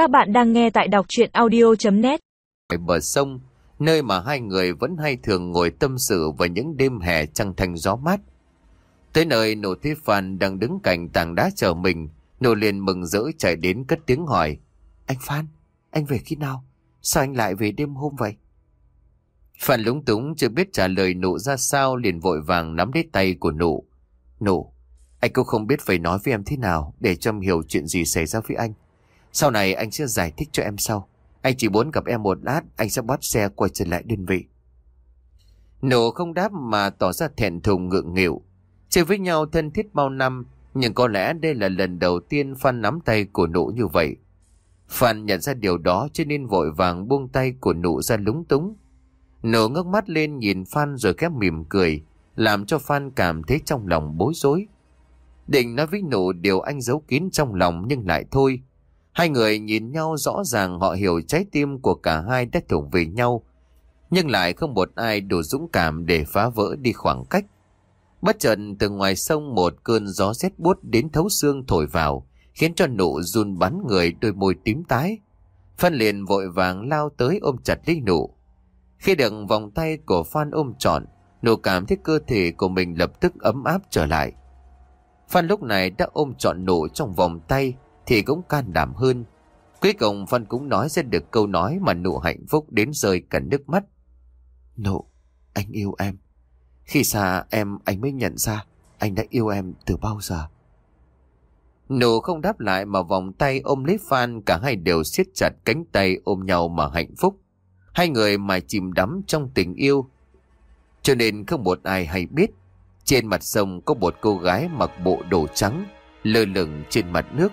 Các bạn đang nghe tại đọc chuyện audio.net bờ sông, nơi mà hai người vẫn hay thường ngồi tâm sự vào những đêm hè trăng thanh gió mát. Tới nơi nổ thế Phan đang đứng cạnh tảng đá chờ mình, nổ liền mừng rỡ chạy đến cất tiếng hỏi. Anh Phan, anh về khi nào? Sao anh lại về đêm hôm vậy? Phan lúng túng chưa biết trả lời nụ ra sao liền vội vàng nắm lấy tay của nụ. Nụ, anh cũng không biết phải nói với em thế nào để cho em hiểu chuyện gì xảy ra với anh. Sau này anh sẽ giải thích cho em sau. Anh chỉ muốn gặp em một lát, anh sẽ bắt xe quay trở lại đơn vị. Nụ không đáp mà tỏ ra thẹn thùng ngượng nghịu. Chơi với nhau thân thiết bao năm, nhưng có lẽ đây là lần đầu tiên Phan nắm tay của nụ như vậy. Phan nhận ra điều đó cho nên vội vàng buông tay của nụ ra lúng túng. Nụ ngước mắt lên nhìn Phan rồi khép mỉm cười, làm cho Phan cảm thấy trong lòng bối rối. Định nói với nụ điều anh giấu kín trong lòng nhưng lại thôi. Hai người nhìn nhau rõ ràng họ hiểu trái tim của cả hai đã thuộc về nhau. Nhưng lại không một ai đủ dũng cảm để phá vỡ đi khoảng cách. Bất chợt từ ngoài sông một cơn gió rét buốt đến thấu xương thổi vào, khiến cho nụ run bắn người đôi môi tím tái. Phan liền vội vàng lao tới ôm chặt lấy nụ. Khi được vòng tay của Phan ôm trọn, nụ cảm thấy cơ thể của mình lập tức ấm áp trở lại. Phan lúc này đã ôm trọn nụ trong vòng tay thì cũng can đảm hơn. Cuối cùng Phân cũng nói ra được câu nói mà nụ hạnh phúc đến rơi cả nước mắt. Nụ, anh yêu em. Khi xa em anh mới nhận ra anh đã yêu em từ bao giờ. Nụ không đáp lại mà vòng tay ôm lấy Phan cả hai đều siết chặt cánh tay ôm nhau mà hạnh phúc. Hai người mà chìm đắm trong tình yêu. Cho nên không một ai hay biết trên mặt sông có một cô gái mặc bộ đồ trắng lơ lửng trên mặt nước